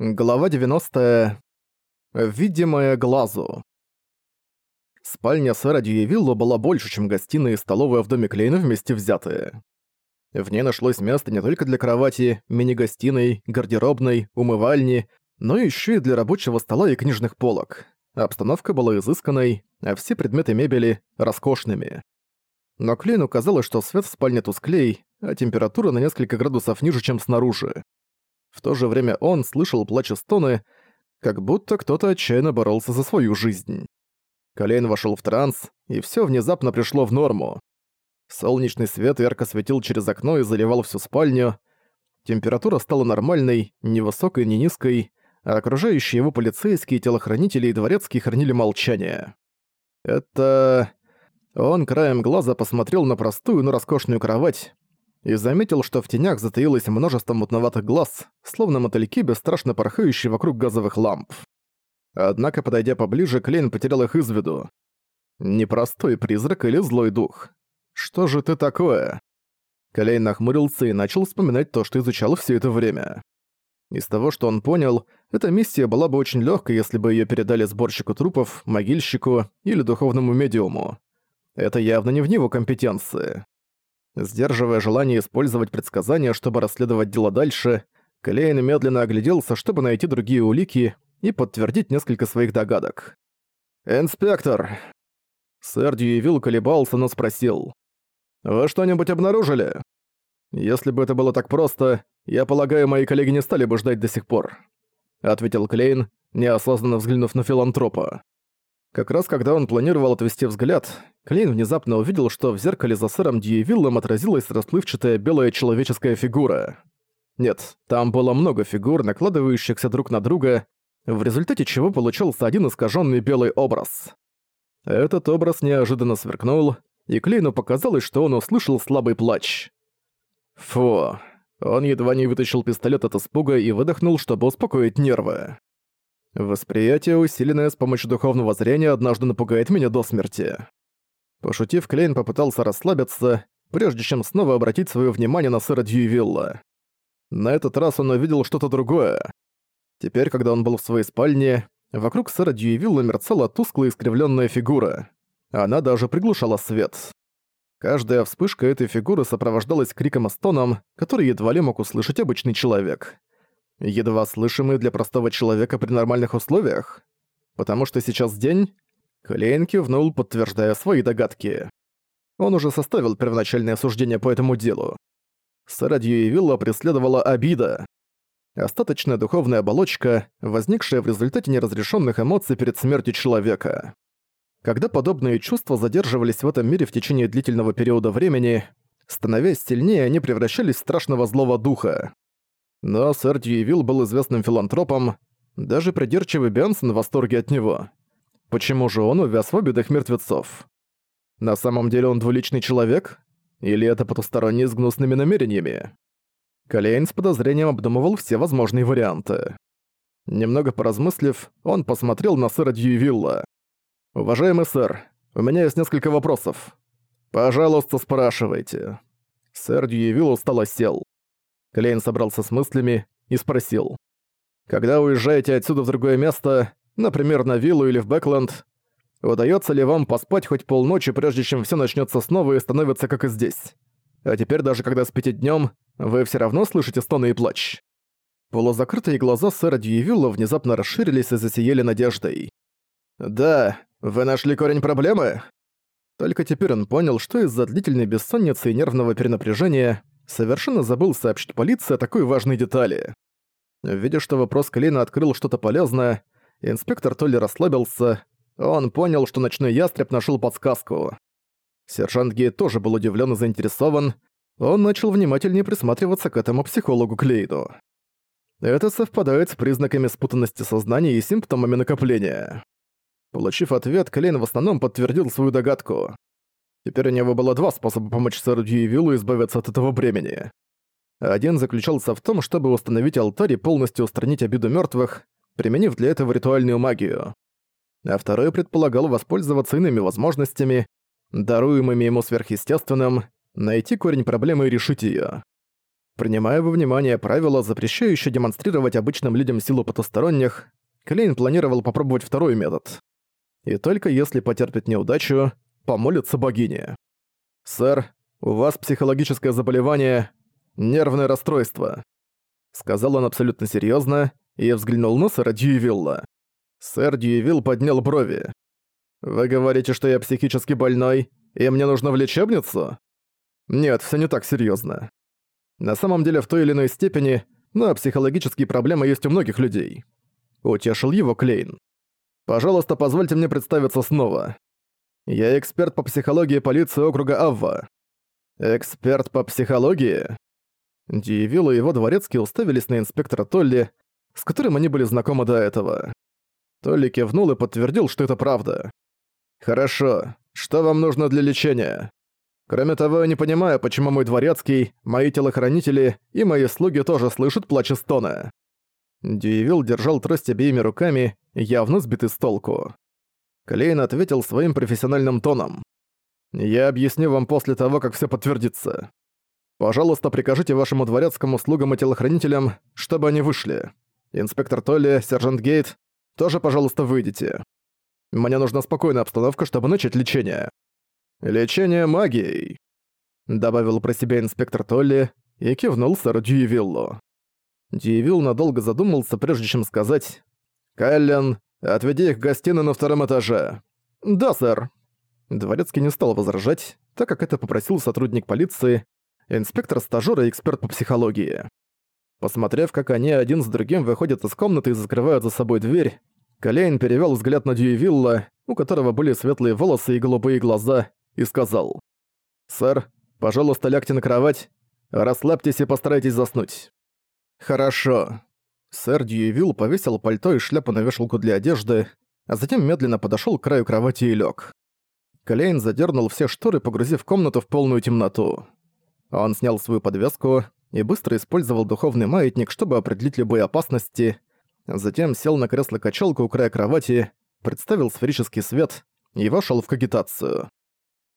Глава 90. Видимое глазу. Спальня сэра Дьюевилло была больше, чем гостиная и столовая в доме Клейна вместе взятые. В ней нашлось место не только для кровати, мини-гостиной, гардеробной, умывальни, но еще и для рабочего стола и книжных полок. Обстановка была изысканной, а все предметы мебели — роскошными. Но Клейну казалось, что свет в спальне тусклей, а температура на несколько градусов ниже, чем снаружи. В то же время он слышал плач и стоны, как будто кто-то отчаянно боролся за свою жизнь. Колейн вошел в транс, и все внезапно пришло в норму. Солнечный свет ярко светил через окно и заливал всю спальню. Температура стала нормальной, ни высокой, ни низкой, а окружающие его полицейские, телохранители и дворецкие хранили молчание. Это... Он краем глаза посмотрел на простую, но роскошную кровать, и заметил, что в тенях затаилось множество мутноватых глаз, словно мотыльки, бесстрашно порхающие вокруг газовых ламп. Однако, подойдя поближе, Клейн потерял их из виду. Непростой призрак или злой дух. Что же ты такое? Клейн нахмурился и начал вспоминать то, что изучал все это время. Из того, что он понял, эта миссия была бы очень легкой, если бы ее передали сборщику трупов, могильщику или духовному медиуму. Это явно не в него компетенции. Сдерживая желание использовать предсказания, чтобы расследовать дело дальше, Клейн медленно огляделся, чтобы найти другие улики и подтвердить несколько своих догадок. «Инспектор!» Сэр Дьюевилл колебался, но спросил. «Вы что-нибудь обнаружили?» «Если бы это было так просто, я полагаю, мои коллеги не стали бы ждать до сих пор», ответил Клейн, неосознанно взглянув на филантропа. Как раз когда он планировал отвести взгляд, Клейн внезапно увидел, что в зеркале за сэром Дьюевиллом отразилась расплывчатая белая человеческая фигура. Нет, там было много фигур, накладывающихся друг на друга, в результате чего получился один искаженный белый образ. Этот образ неожиданно сверкнул, и Клейну показалось, что он услышал слабый плач. Фу. Он едва не вытащил пистолет от испуга и выдохнул, чтобы успокоить нервы. Восприятие, усиленное с помощью духовного зрения, однажды напугает меня до смерти. Пошутив, Клейн попытался расслабиться, прежде чем снова обратить свое внимание на сэра Дьювилла. На этот раз он увидел что-то другое. Теперь, когда он был в своей спальне, вокруг сэра Дьювилла мерцала тусклая искривленная фигура. Она даже приглушала свет. Каждая вспышка этой фигуры сопровождалась криком и стоном, который едва ли мог услышать обычный человек. Едва слышимый для простого человека при нормальных условиях. Потому что сейчас день, Клейн кивнул, подтверждая свои догадки. Он уже составил первоначальное суждение по этому делу. Сэра Дьюевилла преследовала обида. Остаточная духовная оболочка, возникшая в результате неразрешенных эмоций перед смертью человека. Когда подобные чувства задерживались в этом мире в течение длительного периода времени, становясь сильнее, они превращались в страшного злого духа. Но сэр Дьюевилл был известным филантропом, даже придирчивый Бенсон в восторге от него. Почему же он увяз в обидах мертвецов? На самом деле он двуличный человек? Или это потусторонний с гнусными намерениями? Колейн с подозрением обдумывал все возможные варианты. Немного поразмыслив, он посмотрел на сэра Дьювилла. «Уважаемый сэр, у меня есть несколько вопросов. Пожалуйста, спрашивайте». Сэр Дьювилл устало сел. Клейн собрался с мыслями и спросил. «Когда уезжаете отсюда в другое место, например, на виллу или в Бэкленд, удается ли вам поспать хоть полночи, прежде чем все начнется снова и становится как и здесь? А теперь даже когда спите днем, вы все равно слышите стоны и плач. Полузакрытые глаза сэра Дьювилла внезапно расширились и засияли надеждой. «Да, вы нашли корень проблемы?» Только теперь он понял, что из-за длительной бессонницы и нервного перенапряжения совершенно забыл сообщить полиции о такой важной детали. Видя, что вопрос Клейна открыл что-то полезное, Инспектор то расслабился, он понял, что ночной ястреб нашел подсказку. Сержант Гей тоже был удивлен и заинтересован, он начал внимательнее присматриваться к этому психологу Клейду. Это совпадает с признаками спутанности сознания и симптомами накопления. Получив ответ, Клейн в основном подтвердил свою догадку. Теперь у него было два способа помочь сэру Дьюевиллу избавиться от этого бремени. Один заключался в том, чтобы установить алтарь и полностью устранить обиду мертвых, применив для этого ритуальную магию. А второй предполагал воспользоваться иными возможностями, даруемыми ему сверхъестественным, найти корень проблемы и решить её. Принимая во внимание правила, запрещающие демонстрировать обычным людям силу потусторонних, Клейн планировал попробовать второй метод. И только если потерпит неудачу, помолится богине. «Сэр, у вас психологическое заболевание — нервное расстройство», — сказал он абсолютно серьезно и взглянул на сэра Дьювилла. Сэр Дьювилл поднял брови. «Вы говорите, что я психически больной, и мне нужно в лечебницу?» «Нет, все не так серьезно. На самом деле в той или иной степени, но психологические проблемы есть у многих людей. Утешил его Клейн. Пожалуйста, позвольте мне представиться снова. Я эксперт по психологии полиции округа Авва. Эксперт по психологии? Диевилл и его дворецкие уставились на инспектора Толли, с которым они были знакомы до этого. Толли кивнул и подтвердил, что это правда. «Хорошо. Что вам нужно для лечения?» Кроме того, я не понимаю, почему мой дворецкий, мои телохранители и мои слуги тоже слышат плач и стоны». Дьюевилл держал трость обеими руками, явно сбитый с толку. Клейн ответил своим профессиональным тоном. «Я объясню вам после того, как все подтвердится. Пожалуйста, прикажите вашему дворецкому слугам и телохранителям, чтобы они вышли. Инспектор Толли, сержант Гейт, тоже, пожалуйста, выйдите. Мне нужна спокойная обстановка, чтобы начать лечение». «Лечение магией», — добавил про себя инспектор Толли и кивнул сэру Дьюевиллу. Дьюевилл надолго задумался, прежде чем сказать «Кэллен, отведи их в гостиную на втором этаже». «Да, сэр». Дворецкий не стал возражать, так как это попросил сотрудник полиции, инспектор-стажёр и эксперт по психологии. Посмотрев, как они один за другим выходят из комнаты и закрывают за собой дверь, Калейн перевёл взгляд на Дьюевилла, у которого были светлые волосы и голубые глаза, и сказал «Сэр, пожалуйста, лягте на кровать, расслабьтесь и постарайтесь заснуть». «Хорошо». Сэр Дьюевилл повесил пальто и шляпу на вешалку для одежды, а затем медленно подошёл к краю кровати и лёг. Клейн задернул все шторы, погрузив комнату в полную темноту. Он снял свою подвеску и быстро использовал духовный маятник, чтобы определить любые опасности, затем сел на кресло-качалку у края кровати, представил сферический свет и вошёл в кагитацию.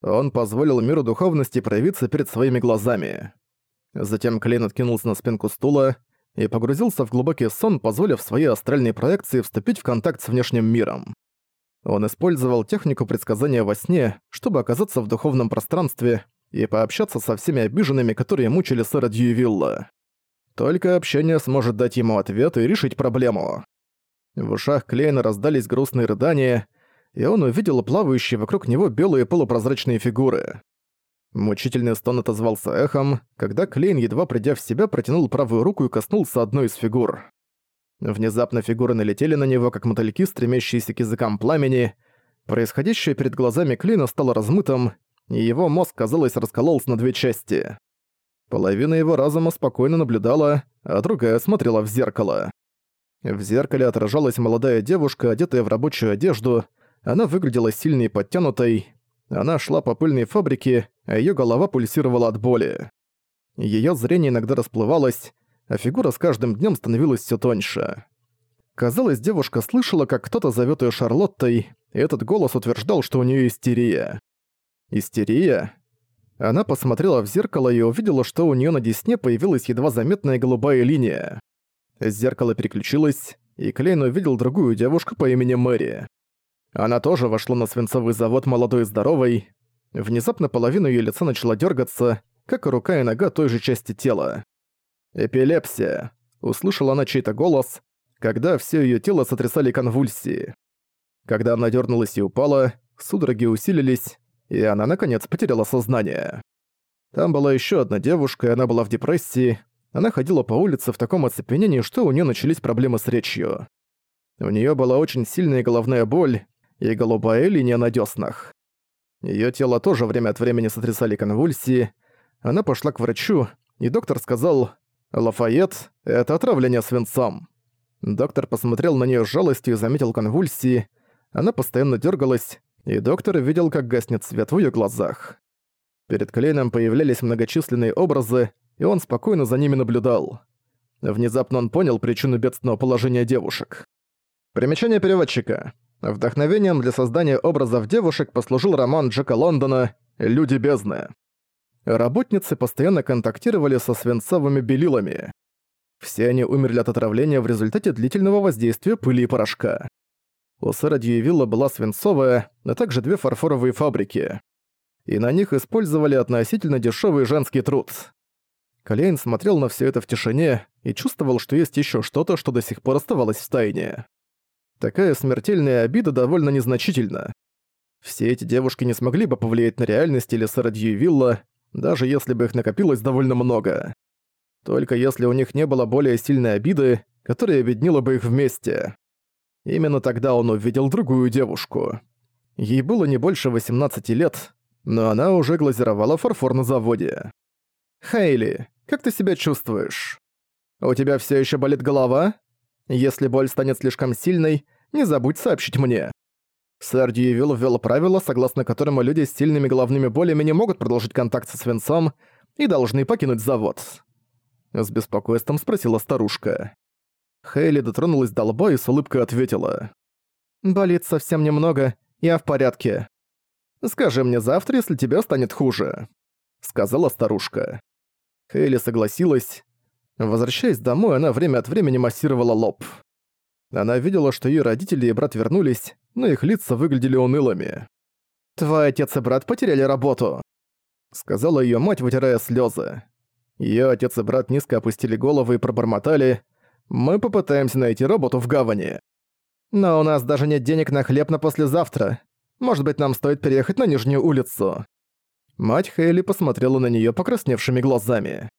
Он позволил миру духовности проявиться перед своими глазами. Затем Клейн откинулся на спинку стула и погрузился в глубокий сон, позволив своей астральной проекции вступить в контакт с внешним миром. Он использовал технику предсказания во сне, чтобы оказаться в духовном пространстве и пообщаться со всеми обиженными, которые мучили сэра Дьювилла. Только общение сможет дать ему ответ и решить проблему. В ушах Клейна раздались грустные рыдания, и он увидел плавающие вокруг него белые полупрозрачные фигуры. Мучительный стон отозвался эхом, когда Клейн, едва придя в себя, протянул правую руку и коснулся одной из фигур. Внезапно фигуры налетели на него, как мотыльки, стремящиеся к языкам пламени. Происходящее перед глазами Клейна стало размытым, и его мозг, казалось, раскололся на две части. Половина его разума спокойно наблюдала, а другая смотрела в зеркало. В зеркале отражалась молодая девушка, одетая в рабочую одежду, она выглядела сильной и подтянутой. Она шла по пыльной фабрике, а её голова пульсировала от боли. Её зрение иногда расплывалось, а фигура с каждым днём становилась всё тоньше. Казалось, девушка слышала, как кто-то зовёт её Шарлоттой, и этот голос утверждал, что у неё истерия. Истерия? Она посмотрела в зеркало и увидела, что у неё на десне появилась едва заметная голубая линия. Зеркало переключилось, и Клейн увидел другую девушку по имени Мэри. Она тоже вошла на свинцовый завод молодой и здоровой. Внезапно половина её лица начала дёргаться, как и рука и нога той же части тела. «Эпилепсия», — услышала она чей-то голос, когда всё её тело сотрясали конвульсии. Когда она дёрнулась и упала, судороги усилились, и она, наконец, потеряла сознание. Там была ещё одна девушка, и она была в депрессии. Она ходила по улице в таком оцепенении, что у неё начались проблемы с речью. У неё была очень сильная головная боль, и голубая линия на дёснах. Её тело тоже время от времени сотрясали конвульсии. Она пошла к врачу, и доктор сказал «Лафайет, это отравление свинцом». Доктор посмотрел на неё с жалостью и заметил конвульсии. Она постоянно дёргалась, и доктор видел, как гаснет свет в её глазах. Перед Клейном появлялись многочисленные образы, и он спокойно за ними наблюдал. Внезапно он понял причину бедственного положения девушек. Примечание переводчика. Вдохновением для создания образов девушек послужил роман Джека Лондона «Люди бездны». работницы постоянно контактировали со свинцовыми белилами. Все они умерли от отравления в результате длительного воздействия пыли и порошка. У сэра Дьюевилла была свинцовая, а также две фарфоровые фабрики. И на них использовали относительно дешевый женский труд. Калейн смотрел на все это в тишине и чувствовал, что есть еще что-то, что до сих пор оставалось в тайне. Такая смертельная обида довольно незначительна. Все эти девушки не смогли бы повлиять на реальность или сэра Дьювилла, даже если бы их накопилось довольно много. Только если у них не было более сильной обиды, которая объединила бы их вместе. Именно тогда он увидел другую девушку. Ей было не больше 18 лет, но она уже глазировала фарфор на заводе. «Хейли, как ты себя чувствуешь? У тебя все еще болит голова? Если боль станет слишком сильной, не забудь сообщить мне». Сэр Дьювилл ввел правило, согласно которому люди с сильными головными болями не могут продолжить контакт со свинцом и должны покинуть завод. С беспокойством спросила старушка. Хейли дотронулась до лба и с улыбкой ответила. «Болит совсем немного, я в порядке. Скажи мне завтра, если тебе станет хуже», — сказала старушка. Хейли согласилась. Возвращаясь домой, она время от времени массировала лоб. Она видела, что ее родители и брат вернулись, но их лица выглядели унылыми. «Твой отец и брат потеряли работу», — сказала ее мать, вытирая слезы. Ее отец и брат низко опустили головы и пробормотали «Мы попытаемся найти работу в гавани». «Но у нас даже нет денег на хлеб на послезавтра. Может быть, нам стоит переехать на Нижнюю улицу». Мать Хейли посмотрела на нее покрасневшими глазами.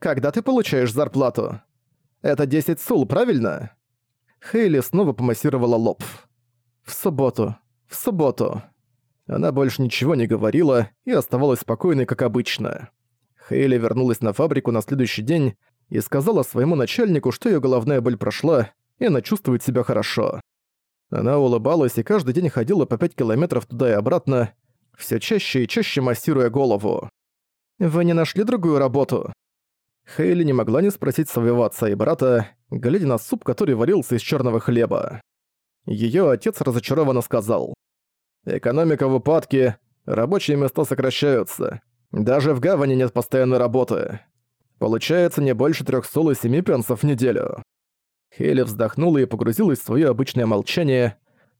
«Когда ты получаешь зарплату?» «Это 10 сул, правильно?» Хейли снова помассировала лоб. «В субботу. В субботу». Она больше ничего не говорила и оставалась спокойной, как обычно. Хейли вернулась на фабрику на следующий день и сказала своему начальнику, что её головная боль прошла, и она чувствует себя хорошо. Она улыбалась и каждый день ходила по 5 километров туда и обратно, все чаще и чаще массируя голову. «Вы не нашли другую работу?» Хейли не могла не спросить своего отца и брата, глядя на суп, который варился из черного хлеба. Ее отец разочарованно сказал. «Экономика в упадке, рабочие места сокращаются. Даже в гавани нет постоянной работы. Получается не больше трех сол и семи пенсов в неделю». Хейли вздохнула и погрузилась в свое обычное молчание,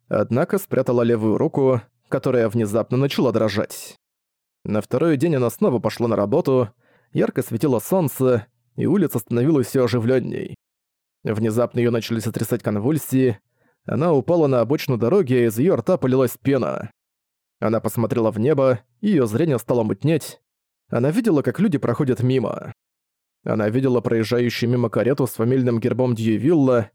однако спрятала левую руку, которая внезапно начала дрожать. На второй день она снова пошла на работу, ярко светило солнце, и улица становилась все оживленней. Внезапно ее начали сотрясать конвульсии, она упала на обочину дороги, и из ее рта полилась пена. Она посмотрела в небо, её зрение стало мутнеть. Она видела, как люди проходят мимо. Она видела проезжающую мимо карету с фамильным гербом Дьювилла,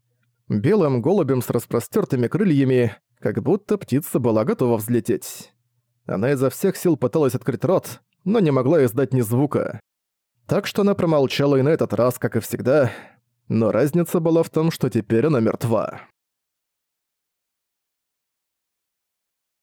белым голубем с распростёртыми крыльями, как будто птица была готова взлететь. Она изо всех сил пыталась открыть рот, но не могла издать ни звука. Так что она промолчала и на этот раз, как и всегда, но разница была в том, что теперь она мертва.